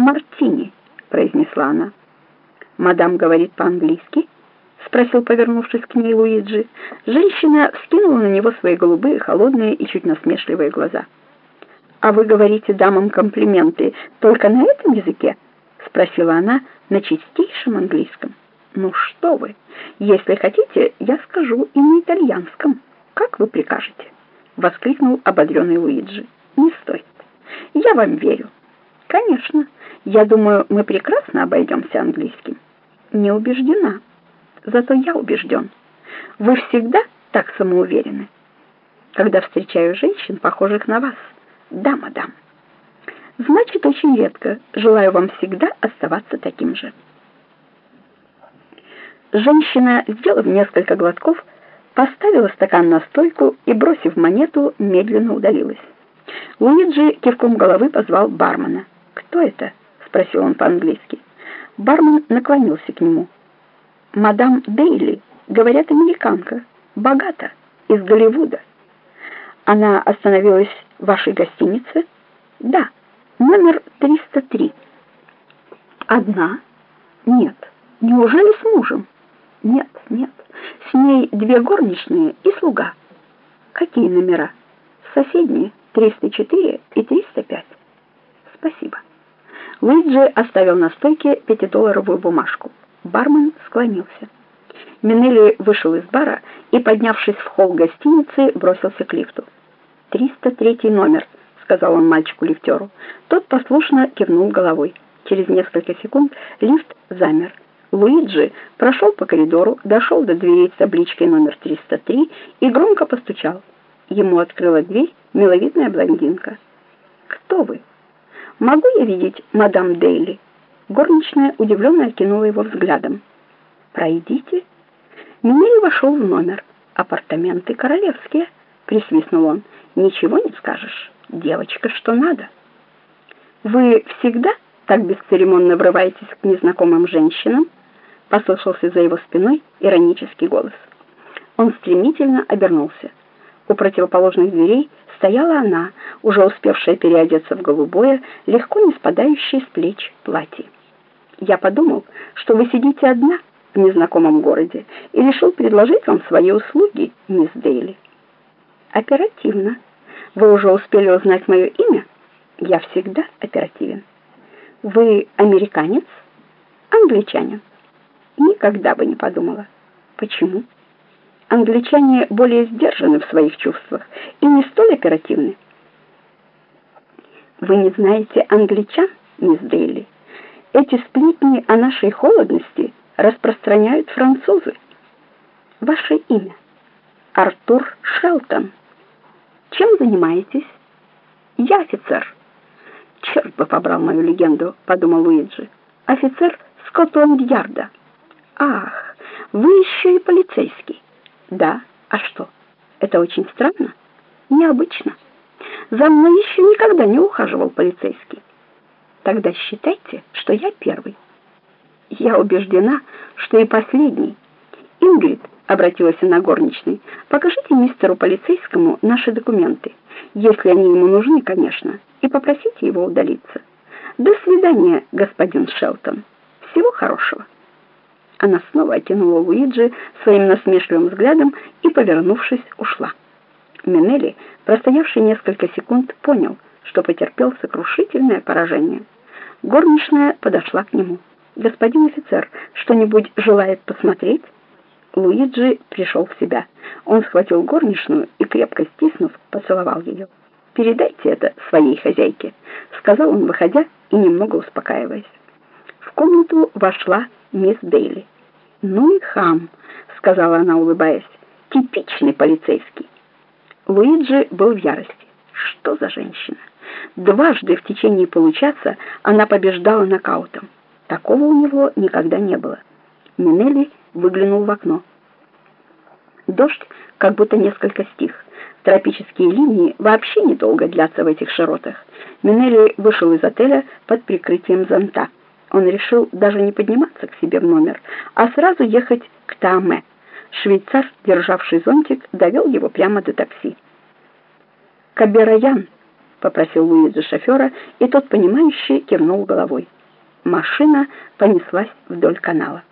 «Мартини», — произнесла она. «Мадам говорит по-английски?» — спросил, повернувшись к ней Луиджи. Женщина вскинула на него свои голубые, холодные и чуть насмешливые глаза. «А вы говорите дамам комплименты только на этом языке?» — спросила она на чистейшем английском. «Ну что вы! Если хотите, я скажу и на итальянском. Как вы прикажете?» — воскликнул ободренный Луиджи. «Не стоит. Я вам верю. Конечно, я думаю, мы прекрасно обойдемся английским». «Не убеждена. Зато я убежден. Вы всегда так самоуверены, когда встречаю женщин, похожих на вас. Да, мадам. Значит, очень редко. Желаю вам всегда оставаться таким же». Женщина, сделав несколько глотков, поставила стакан на стойку и, бросив монету, медленно удалилась. Луиджи кивком головы позвал бармена. «Кто это?» — спросил он по-английски. Бармен наклонился к нему. «Мадам Дейли, говорят, американка, богата, из Голливуда. Она остановилась в вашей гостинице?» «Да, номер 303». «Одна?» «Нет. Неужели с мужем?» Нет, нет. С ней две горничные и слуга. Какие номера? Соседние 304 и 305. Спасибо. Луиджи оставил на стойке пятидолларовую бумажку. Бармен склонился. Минелли вышел из бара и, поднявшись в холл гостиницы, бросился к лифту. «303 номер», — сказал он мальчику-лифтеру. Тот послушно кивнул головой. Через несколько секунд лифт замер. Луиджи прошел по коридору, дошел до дверей с табличкой номер 303 и громко постучал. Ему открыла дверь миловидная блондинка. «Кто вы?» «Могу я видеть мадам Дейли?» Горничная удивленно окинула его взглядом. «Пройдите». Минель вошел в номер. «Апартаменты королевские», — присвистнул он. «Ничего не скажешь. Девочка, что надо». «Вы всегда так бесцеремонно врываетесь к незнакомым женщинам?» послышался за его спиной иронический голос. Он стремительно обернулся. У противоположных дверей стояла она, уже успевшая переодеться в голубое, легко не спадающее с плеч платье. «Я подумал, что вы сидите одна в незнакомом городе и решил предложить вам свои услуги, мисс Дейли». «Оперативно. Вы уже успели узнать мое имя? Я всегда оперативен. Вы американец? Англичанин?» Никогда бы не подумала. Почему? Англичане более сдержаны в своих чувствах и не столь оперативны. Вы не знаете англичан, мисс Дейли? Эти сплетни о нашей холодности распространяют французы. Ваше имя? Артур Шелтон. Чем занимаетесь? Я офицер. Черт бы побрал мою легенду, подумал Луиджи. Офицер Скотланд-Ярда. «Ах, вы еще и полицейский». «Да, а что? Это очень странно, необычно. За мной еще никогда не ухаживал полицейский. Тогда считайте, что я первый». «Я убеждена, что и последний». «Ингрид», — обратилась она горничной, — «покажите мистеру полицейскому наши документы, если они ему нужны, конечно, и попросите его удалиться. До свидания, господин Шелтон. Всего хорошего». Она снова окинула Луиджи своим насмешливым взглядом и, повернувшись, ушла. Минелли, простоявший несколько секунд, понял, что потерпел сокрушительное поражение. Горничная подошла к нему. «Господин офицер, что-нибудь желает посмотреть?» Луиджи пришел в себя. Он схватил горничную и, крепко стиснув, поцеловал ее. «Передайте это своей хозяйке», — сказал он, выходя и немного успокаиваясь. В комнату вошла мисс Дейли. «Ну и хам», — сказала она, улыбаясь, — «типичный полицейский». Луиджи был в ярости. Что за женщина? Дважды в течение получаса она побеждала нокаутом. Такого у него никогда не было. Минелли выглянул в окно. Дождь как будто несколько стих. Тропические линии вообще недолго длятся в этих широтах. Минелли вышел из отеля под прикрытием зонта. Он решил даже не подниматься к себе в номер, а сразу ехать к Тааме. Швейцар, державший зонтик, довел его прямо до такси. «Кабераян!» — попросил Луиза шофера, и тот, понимающе кивнул головой. Машина понеслась вдоль канала.